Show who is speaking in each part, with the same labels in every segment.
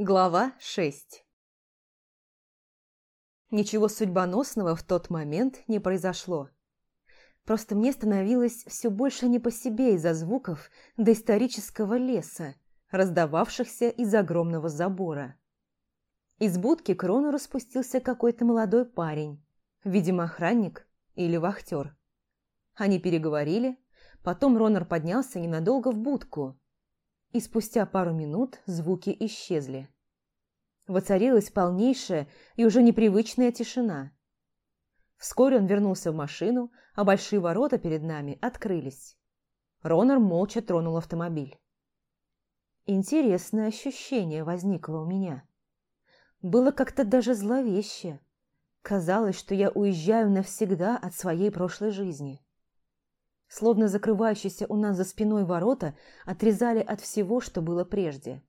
Speaker 1: Глава 6 Ничего судьбоносного в тот момент не произошло. Просто мне становилось все больше не по себе из-за звуков доисторического леса, раздававшихся из огромного забора. Из будки к распустился какой-то молодой парень, видимо, охранник или вахтер. Они переговорили, потом Ронар поднялся ненадолго в будку, и спустя пару минут звуки исчезли. Воцарилась полнейшая и уже непривычная тишина. Вскоре он вернулся в машину, а большие ворота перед нами открылись. Ронор молча тронул автомобиль. Интересное ощущение возникло у меня. Было как-то даже зловеще. Казалось, что я уезжаю навсегда от своей прошлой жизни словно закрывающиеся у нас за спиной ворота, отрезали от всего, что было прежде.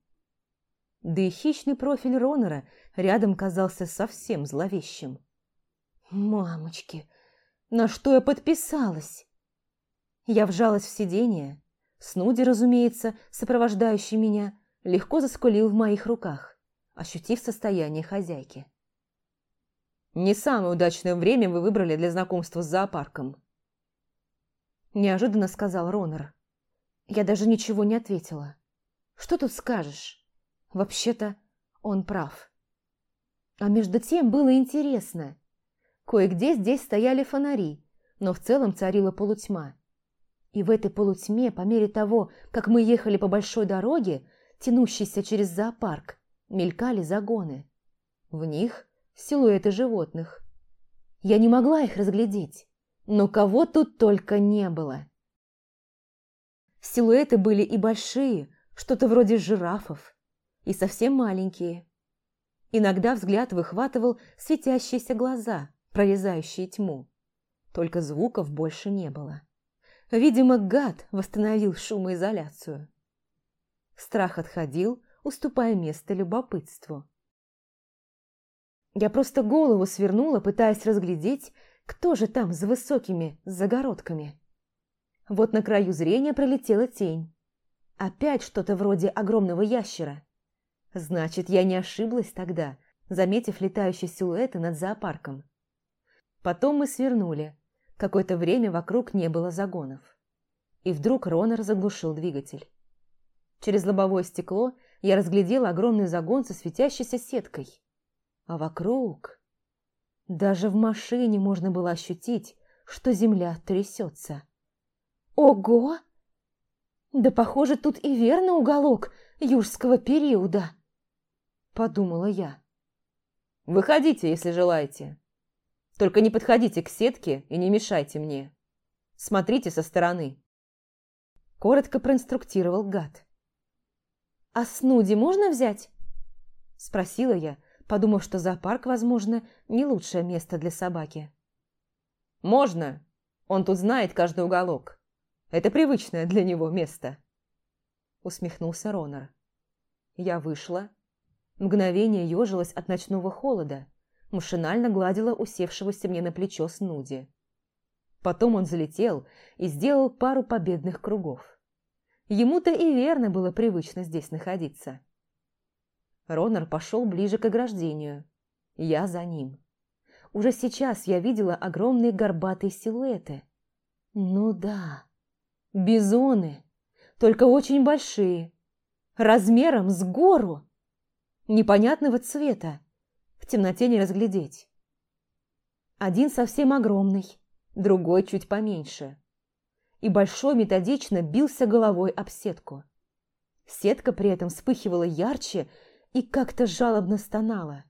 Speaker 1: Да и хищный профиль Ронера рядом казался совсем зловещим. «Мамочки, на что я подписалась?» Я вжалась в сиденье. Снуди, разумеется, сопровождающий меня, легко заскулил в моих руках, ощутив состояние хозяйки. «Не самое удачное время вы выбрали для знакомства с зоопарком», неожиданно сказал Ронор. Я даже ничего не ответила. Что тут скажешь? Вообще-то он прав. А между тем было интересно. Кое-где здесь стояли фонари, но в целом царила полутьма. И в этой полутьме, по мере того, как мы ехали по большой дороге, тянущейся через зоопарк, мелькали загоны. В них силуэты животных. Я не могла их разглядеть, но кого тут только не было. Силуэты были и большие, что-то вроде жирафов, и совсем маленькие. Иногда взгляд выхватывал светящиеся глаза, прорезающие тьму. Только звуков больше не было. Видимо, гад восстановил шумоизоляцию. Страх отходил, уступая место любопытству. Я просто голову свернула, пытаясь разглядеть, кто же там с высокими загородками? Вот на краю зрения пролетела тень. Опять что-то вроде огромного ящера. Значит, я не ошиблась тогда, заметив летающие силуэты над зоопарком. Потом мы свернули. Какое-то время вокруг не было загонов. И вдруг Ронер заглушил двигатель. Через лобовое стекло я разглядела огромный загон со светящейся сеткой. А вокруг... Даже в машине можно было ощутить, что земля трясется. Ого! Да, похоже, тут и верно уголок Южского периода, подумала я. Выходите, если желаете. Только не подходите к сетке и не мешайте мне. Смотрите со стороны. Коротко проинструктировал гад. «А снуди можно взять?» Спросила я, подумав, что зоопарк, возможно, не лучшее место для собаки. «Можно. Он тут знает каждый уголок. Это привычное для него место», – усмехнулся Ронар. Я вышла. Мгновение ежилась от ночного холода. Машинально гладила усевшегося мне на плечо Снуди. Потом он залетел и сделал пару победных кругов. Ему-то и верно было привычно здесь находиться. Ронар пошел ближе к ограждению. Я за ним. Уже сейчас я видела огромные горбатые силуэты. Ну да, бизоны, только очень большие, размером с гору, непонятного цвета, в темноте не разглядеть. Один совсем огромный, другой чуть поменьше. И большой методично бился головой об сетку. Сетка при этом вспыхивала ярче, и как-то жалобно стонала.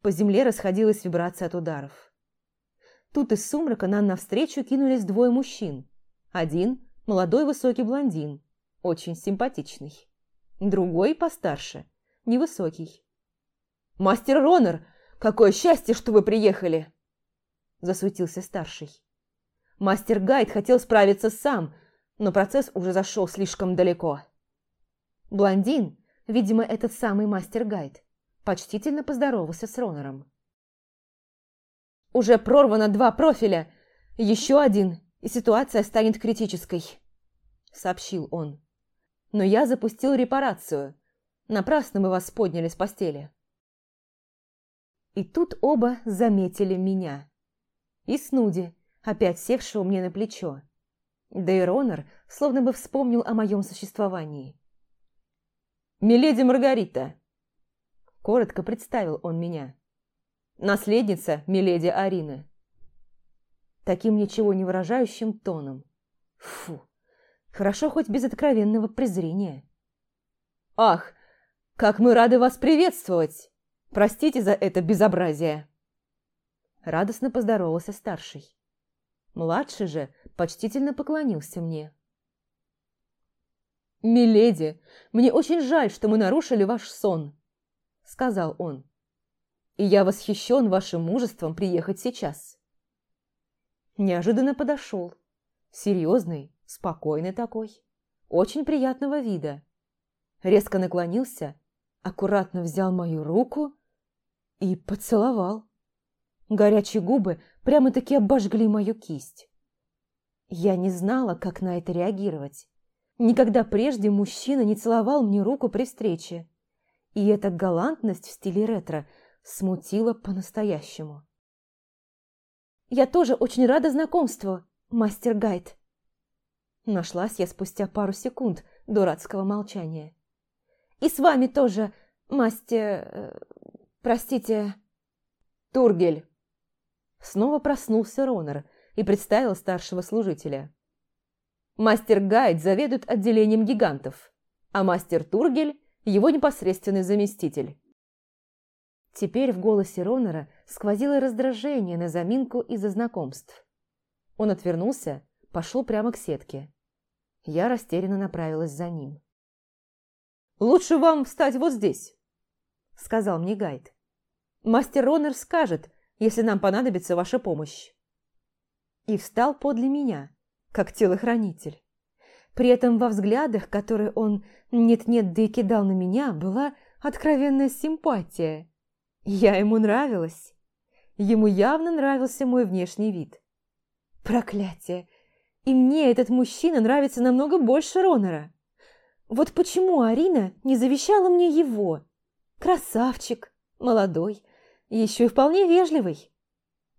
Speaker 1: По земле расходилась вибрация от ударов. Тут из сумрака нам навстречу кинулись двое мужчин. Один – молодой высокий блондин, очень симпатичный. Другой – постарше, невысокий. «Мастер Ронер, какое счастье, что вы приехали!» Засуетился старший. Мастер Гайд хотел справиться сам, но процесс уже зашел слишком далеко. Блондин – Видимо, этот самый мастер-гайд. Почтительно поздоровался с Ронором. «Уже прорвано два профиля! Еще один, и ситуация станет критической!» Сообщил он. «Но я запустил репарацию. Напрасно мы вас подняли с постели». И тут оба заметили меня. И Снуди, опять севшего мне на плечо. Да и Ронор словно бы вспомнил о моем существовании. «Миледи Маргарита!» Коротко представил он меня. «Наследница Миледи Арины!» Таким ничего не выражающим тоном. Фу! Хорошо хоть без откровенного презрения. «Ах, как мы рады вас приветствовать! Простите за это безобразие!» Радостно поздоровался старший. Младший же почтительно поклонился мне. «Миледи, мне очень жаль, что мы нарушили ваш сон», — сказал он. «И я восхищен вашим мужеством приехать сейчас». Неожиданно подошел. Серьезный, спокойный такой. Очень приятного вида. Резко наклонился, аккуратно взял мою руку и поцеловал. Горячие губы прямо-таки обожгли мою кисть. Я не знала, как на это реагировать. Никогда прежде мужчина не целовал мне руку при встрече. И эта галантность в стиле ретро смутила по-настоящему. «Я тоже очень рада знакомству, мастер Гайд!» Нашлась я спустя пару секунд дурацкого молчания. «И с вами тоже, мастер... Э, простите...» «Тургель!» Снова проснулся Ронер и представил старшего служителя. Мастер Гайд заведует отделением гигантов, а мастер Тургель – его непосредственный заместитель. Теперь в голосе Ронера сквозило раздражение на заминку из-за знакомств. Он отвернулся, пошел прямо к сетке. Я растерянно направилась за ним. «Лучше вам встать вот здесь», – сказал мне гайд. «Мастер Ронер скажет, если нам понадобится ваша помощь». И встал подле меня, как телохранитель. При этом во взглядах, которые он нет-нет, да и кидал на меня, была откровенная симпатия. Я ему нравилась. Ему явно нравился мой внешний вид. Проклятие! И мне этот мужчина нравится намного больше Ронора. Вот почему Арина не завещала мне его? Красавчик, молодой, еще и вполне вежливый.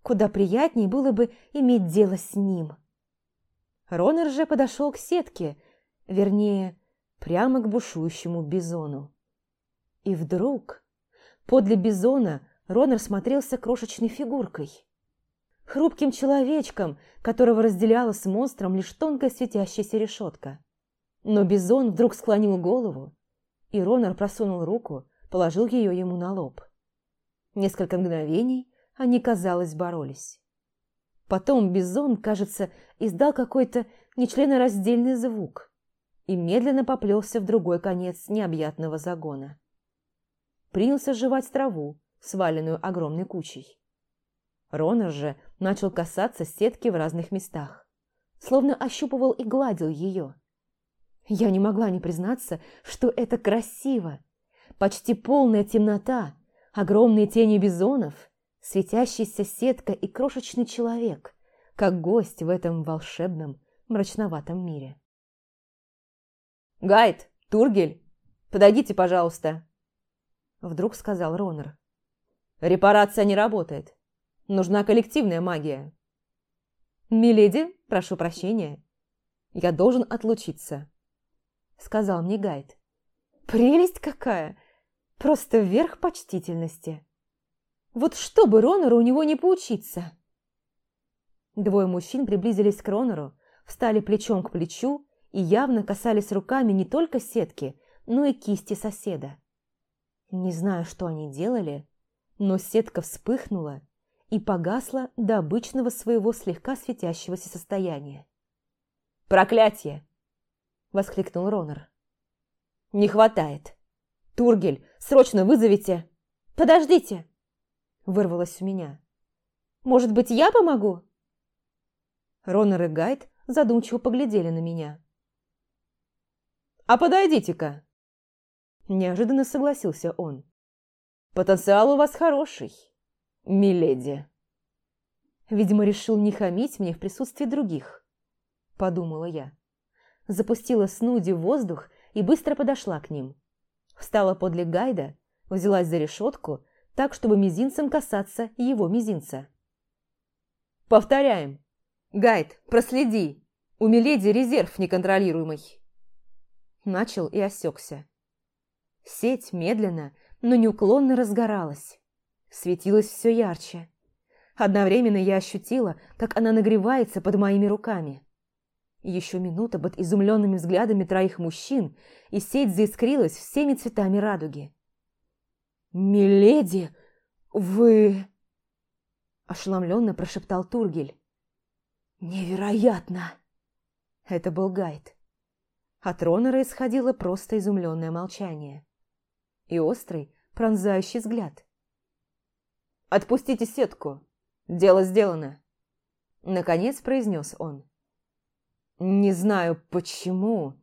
Speaker 1: Куда приятнее было бы иметь дело с ним. Ронер же подошел к сетке, вернее, прямо к бушующему бизону. И вдруг подле бизона Ронер смотрелся крошечной фигуркой. Хрупким человечком, которого разделяла с монстром лишь тонкая светящаяся решетка. Но бизон вдруг склонил голову, и Ронер просунул руку, положил ее ему на лоб. Несколько мгновений они, казалось, боролись. Потом Бизон, кажется, издал какой-то нечленораздельный звук и медленно поплелся в другой конец необъятного загона. Принялся жевать траву, сваленную огромной кучей. Ронар же начал касаться сетки в разных местах, словно ощупывал и гладил ее. Я не могла не признаться, что это красиво. Почти полная темнота, огромные тени бизонов – светящаяся сетка и крошечный человек, как гость в этом волшебном, мрачноватом мире. «Гайд, Тургель, подойдите, пожалуйста!» Вдруг сказал Ронер. «Репарация не работает. Нужна коллективная магия». «Миледи, прошу прощения. Я должен отлучиться», — сказал мне Гайд. «Прелесть какая! Просто верх почтительности!» Вот чтобы Ронору у него не поучиться!» Двое мужчин приблизились к Ронору, встали плечом к плечу и явно касались руками не только сетки, но и кисти соседа. Не знаю, что они делали, но сетка вспыхнула и погасла до обычного своего слегка светящегося состояния. «Проклятие!» – воскликнул Ронор. «Не хватает! Тургель, срочно вызовите!» «Подождите!» Вырвалось у меня. «Может быть, я помогу?» Ронор и Гайд задумчиво поглядели на меня. «А подойдите-ка!» Неожиданно согласился он. «Потенциал у вас хороший, миледи!» Видимо, решил не хамить мне в присутствии других, подумала я. Запустила Снуди в воздух и быстро подошла к ним. Встала подле Гайда, взялась за решетку так, чтобы мизинцем касаться его мизинца. «Повторяем. Гайд, проследи. У Миледи резерв неконтролируемый». Начал и осекся. Сеть медленно, но неуклонно разгоралась. Светилась все ярче. Одновременно я ощутила, как она нагревается под моими руками. Еще минута под изумленными взглядами троих мужчин, и сеть заискрилась всеми цветами радуги. «Миледи, вы...» Ошеломленно прошептал Тургель. «Невероятно!» Это был гайд. От Ронора исходило просто изумленное молчание. И острый, пронзающий взгляд. «Отпустите сетку! Дело сделано!» Наконец произнес он. «Не знаю, почему,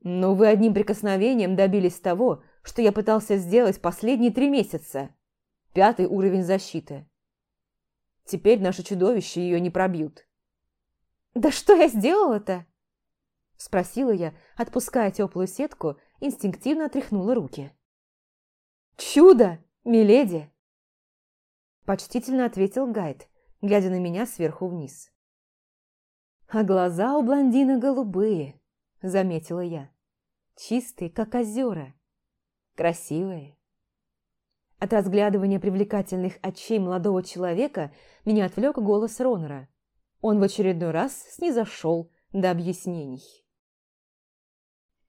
Speaker 1: но вы одним прикосновением добились того, что я пытался сделать последние три месяца. Пятый уровень защиты. Теперь наше чудовище ее не пробьют. «Да что я сделала-то?» Спросила я, отпуская теплую сетку, инстинктивно отряхнула руки. «Чудо, миледи!» Почтительно ответил гайд, глядя на меня сверху вниз. «А глаза у блондина голубые», — заметила я. «Чистые, как озера красивые. От разглядывания привлекательных очей молодого человека меня отвлек голос Ронора. Он в очередной раз снизошел до объяснений.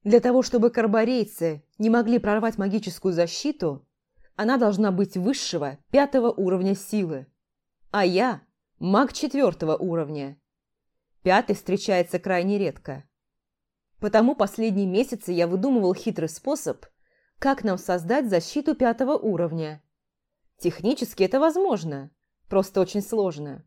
Speaker 1: Для того, чтобы карбарейцы не могли прорвать магическую защиту, она должна быть высшего, пятого уровня силы. А я – маг четвертого уровня. Пятый встречается крайне редко. Потому последние месяцы я выдумывал хитрый способ – как нам создать защиту пятого уровня? Технически это возможно, просто очень сложно.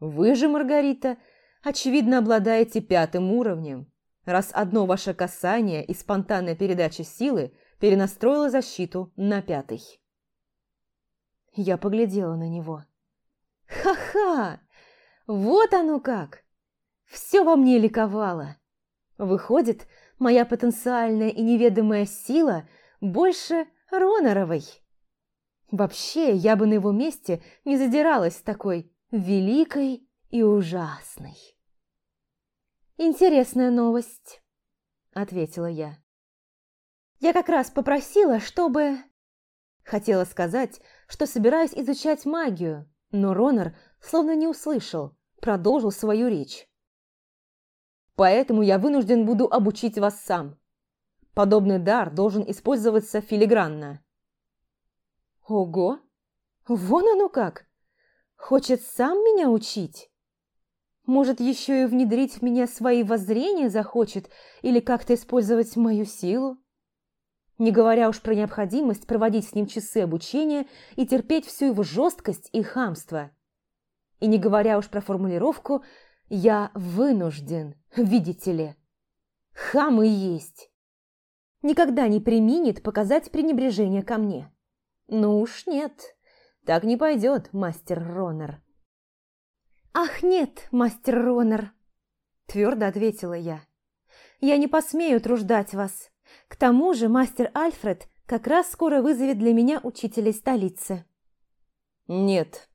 Speaker 1: Вы же, Маргарита, очевидно обладаете пятым уровнем, раз одно ваше касание и спонтанная передача силы перенастроила защиту на пятый. Я поглядела на него. «Ха-ха! Вот оно как! Все во мне ликовало! Выходит, моя потенциальная и неведомая сила – больше Ронаровой. Вообще, я бы на его месте не задиралась такой великой и ужасной. «Интересная новость», — ответила я. «Я как раз попросила, чтобы...» Хотела сказать, что собираюсь изучать магию, но Ронар, словно не услышал, продолжил свою речь. «Поэтому я вынужден буду обучить вас сам. Подобный дар должен использоваться филигранно. Ого! Вон оно как! Хочет сам меня учить? Может, еще и внедрить в меня свои воззрения захочет или как-то использовать мою силу? Не говоря уж про необходимость проводить с ним часы обучения и терпеть всю его жесткость и хамство. И не говоря уж про формулировку «я вынужден», видите ли. Хам и есть никогда не применит показать пренебрежение ко мне. Ну уж нет, так не пойдет, мастер Ронер. «Ах, нет, мастер Ронер!» – твердо ответила я. «Я не посмею труждать вас. К тому же мастер Альфред как раз скоро вызовет для меня учителя столицы». «Нет.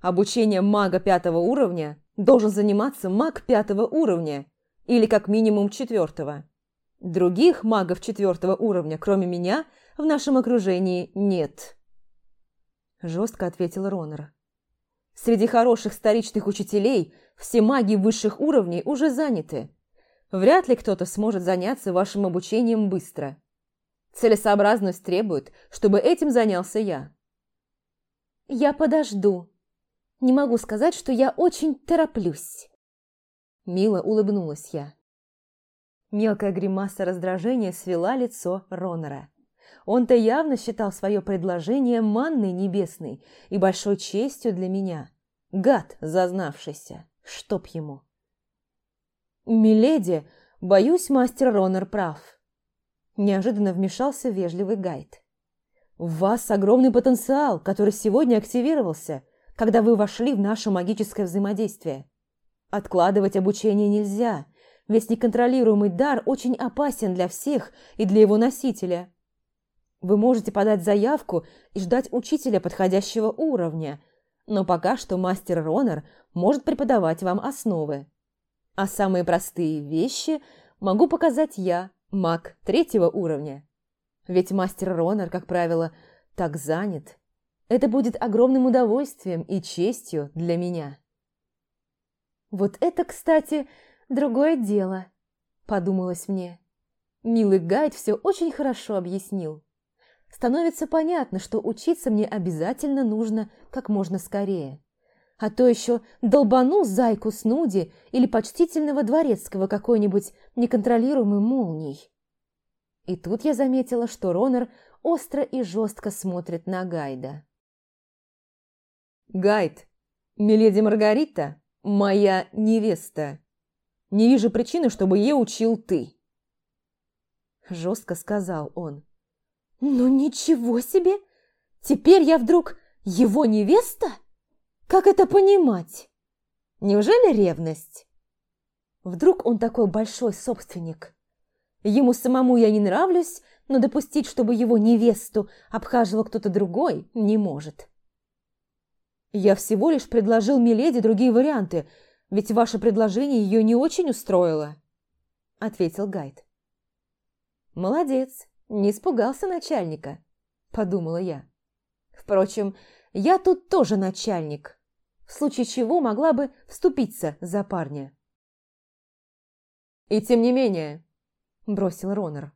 Speaker 1: Обучение мага пятого уровня должен заниматься маг пятого уровня, или как минимум четвертого. Других магов четвертого уровня, кроме меня, в нашем окружении нет. Жестко ответил Ронор. Среди хороших старичных учителей все маги высших уровней уже заняты. Вряд ли кто-то сможет заняться вашим обучением быстро. Целесообразность требует, чтобы этим занялся я. Я подожду. Не могу сказать, что я очень тороплюсь. Мило улыбнулась я. Мелкая гримаса раздражения свела лицо Ронора. Он-то явно считал свое предложение манной небесной и большой честью для меня. Гад, зазнавшийся, чтоб ему. «Миледи, боюсь, мастер Ронор прав», – неожиданно вмешался вежливый гайд. «В вас огромный потенциал, который сегодня активировался, когда вы вошли в наше магическое взаимодействие. Откладывать обучение нельзя, Весь неконтролируемый дар очень опасен для всех и для его носителя. Вы можете подать заявку и ждать учителя подходящего уровня, но пока что мастер Ронер может преподавать вам основы. А самые простые вещи могу показать я, маг третьего уровня. Ведь мастер Ронер, как правило, так занят. Это будет огромным удовольствием и честью для меня. Вот это, кстати, другое дело», – подумалось мне. Милый гайд все очень хорошо объяснил. Становится понятно, что учиться мне обязательно нужно как можно скорее. А то еще долбану зайку Снуди или почтительного дворецкого какой-нибудь неконтролируемой молнией. И тут я заметила, что Ронер остро и жестко смотрит на Гайда. «Гайд, миледи Маргарита, моя невеста!» Не вижу причины, чтобы ее учил ты. Жестко сказал он. Ну ничего себе! Теперь я вдруг его невеста? Как это понимать? Неужели ревность? Вдруг он такой большой собственник? Ему самому я не нравлюсь, но допустить, чтобы его невесту обхаживал кто-то другой, не может. Я всего лишь предложил Миледи другие варианты – ведь ваше предложение ее не очень устроило», – ответил гайд. «Молодец, не испугался начальника», – подумала я. «Впрочем, я тут тоже начальник, в случае чего могла бы вступиться за парня». «И тем не менее», – бросил Ронер.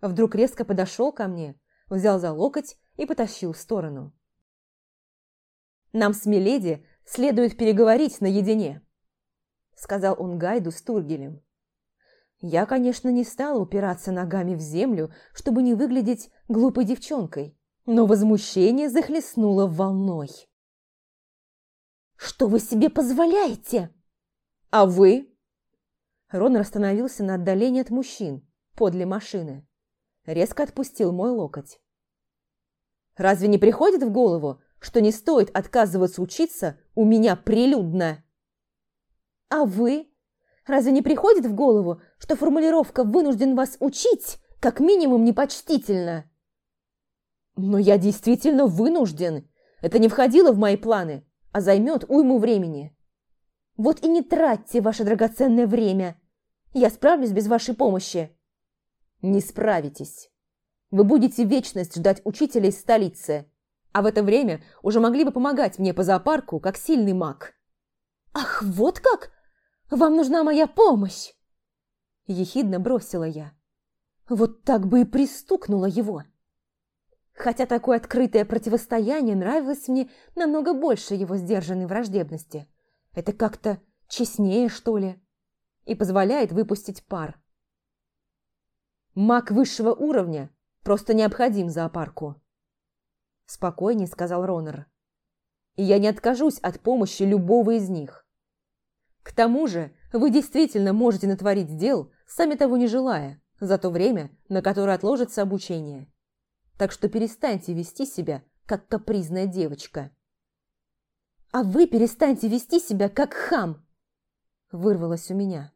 Speaker 1: Вдруг резко подошел ко мне, взял за локоть и потащил в сторону. Нам с Миледи Следует переговорить наедине», — сказал он Гайду с Тургелем. Я, конечно, не стала упираться ногами в землю, чтобы не выглядеть глупой девчонкой, но возмущение захлестнуло волной. «Что вы себе позволяете?» «А вы?» Рон остановился на отдалении от мужчин, подле машины. Резко отпустил мой локоть. «Разве не приходит в голову, что не стоит отказываться учиться у меня прилюдно. А вы? Разве не приходит в голову, что формулировка «вынужден вас учить» как минимум непочтительно? Но я действительно вынужден. Это не входило в мои планы, а займет уйму времени. Вот и не тратьте ваше драгоценное время. Я справлюсь без вашей помощи. Не справитесь. Вы будете вечность ждать учителя из столицы а в это время уже могли бы помогать мне по зоопарку, как сильный маг. «Ах, вот как! Вам нужна моя помощь!» Ехидно бросила я. Вот так бы и пристукнула его. Хотя такое открытое противостояние нравилось мне намного больше его сдержанной враждебности. Это как-то честнее, что ли, и позволяет выпустить пар. Маг высшего уровня просто необходим зоопарку. – спокойнее сказал Ронер. «И я не откажусь от помощи любого из них. К тому же вы действительно можете натворить дел, сами того не желая, за то время, на которое отложится обучение. Так что перестаньте вести себя, как капризная девочка». «А вы перестаньте вести себя, как хам!» – вырвалось у меня.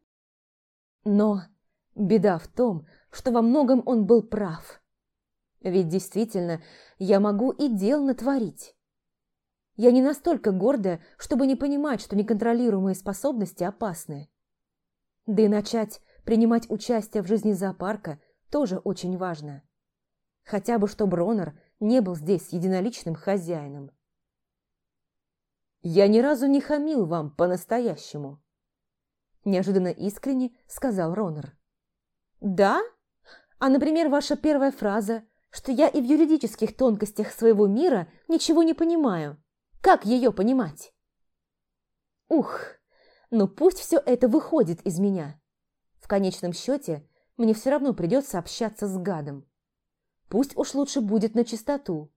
Speaker 1: Но беда в том, что во многом он был прав. Ведь действительно, я могу и дел натворить. Я не настолько гордая, чтобы не понимать, что неконтролируемые способности опасны. Да и начать принимать участие в жизни зоопарка тоже очень важно. Хотя бы, чтобы Ронар не был здесь единоличным хозяином. «Я ни разу не хамил вам по-настоящему», – неожиданно искренне сказал Ронар. «Да? А, например, ваша первая фраза что я и в юридических тонкостях своего мира ничего не понимаю. Как ее понимать? Ух, но пусть все это выходит из меня. В конечном счете, мне все равно придется общаться с гадом. Пусть уж лучше будет на чистоту.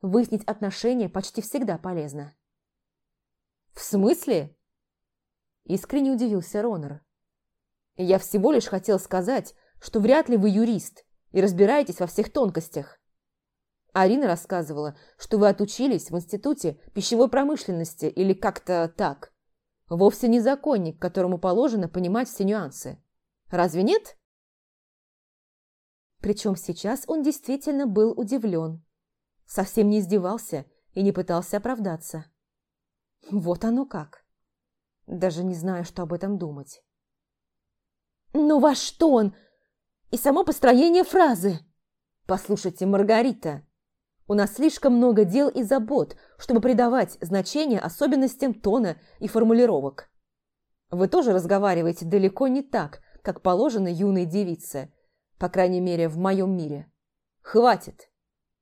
Speaker 1: Выяснить отношения почти всегда полезно. «В смысле?» Искренне удивился Ронор. «Я всего лишь хотел сказать, что вряд ли вы юрист, и разбираетесь во всех тонкостях. Арина рассказывала, что вы отучились в институте пищевой промышленности или как-то так. Вовсе не законник, которому положено понимать все нюансы. Разве нет? Причем сейчас он действительно был удивлен. Совсем не издевался и не пытался оправдаться. Вот оно как. Даже не знаю, что об этом думать. «Ну во что он? и само построение фразы. Послушайте, Маргарита, у нас слишком много дел и забот, чтобы придавать значение особенностям тона и формулировок. Вы тоже разговариваете далеко не так, как положено юной девице, по крайней мере, в моем мире. Хватит.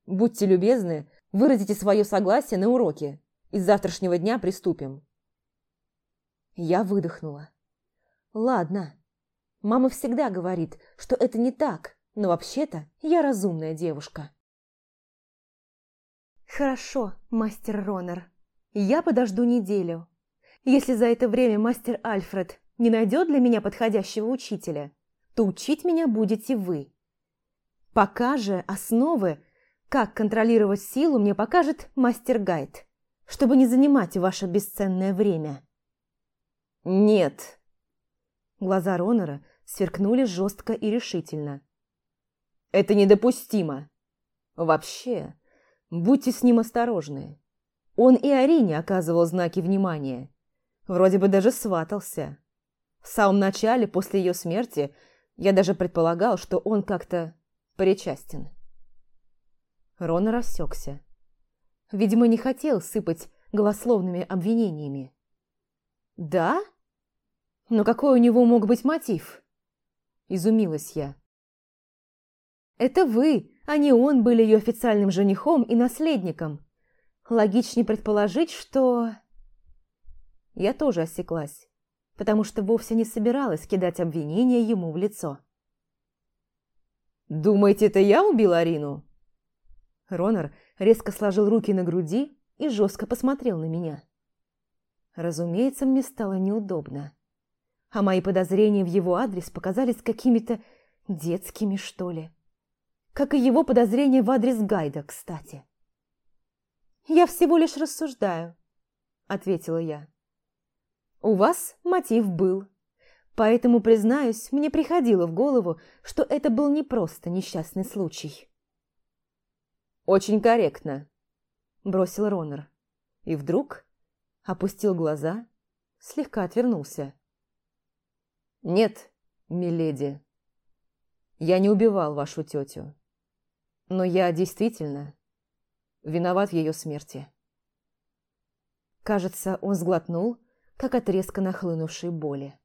Speaker 1: Будьте любезны, выразите свое согласие на уроке, и с завтрашнего дня приступим. Я выдохнула. Ладно. Мама всегда говорит, что это не так, но вообще-то я разумная девушка. Хорошо, мастер Ронер. Я подожду неделю. Если за это время мастер Альфред не найдет для меня подходящего учителя, то учить меня будете вы. Пока же основы, как контролировать силу, мне покажет мастер-гайд, чтобы не занимать ваше бесценное время. Нет. Глаза Ронора сверкнули жестко и решительно. «Это недопустимо! Вообще, будьте с ним осторожны. Он и Арине оказывал знаки внимания. Вроде бы даже сватался. В самом начале, после ее смерти, я даже предполагал, что он как-то причастен». Рона рассекся. Видимо, не хотел сыпать голословными обвинениями. «Да? Но какой у него мог быть мотив?» – изумилась я. «Это вы, а не он, были ее официальным женихом и наследником. Логичнее предположить, что...» Я тоже осеклась, потому что вовсе не собиралась кидать обвинения ему в лицо. «Думаете, это я убил Арину?» Ронар резко сложил руки на груди и жестко посмотрел на меня. Разумеется, мне стало неудобно а мои подозрения в его адрес показались какими-то детскими, что ли. Как и его подозрения в адрес Гайда, кстати. «Я всего лишь рассуждаю», — ответила я. «У вас мотив был. Поэтому, признаюсь, мне приходило в голову, что это был не просто несчастный случай». «Очень корректно», — бросил Ронер. И вдруг опустил глаза, слегка отвернулся. Нет, миледи. Я не убивал вашу тетю. Но я действительно виноват в ее смерти. Кажется, он сглотнул, как отрезка нахлынувшей боли.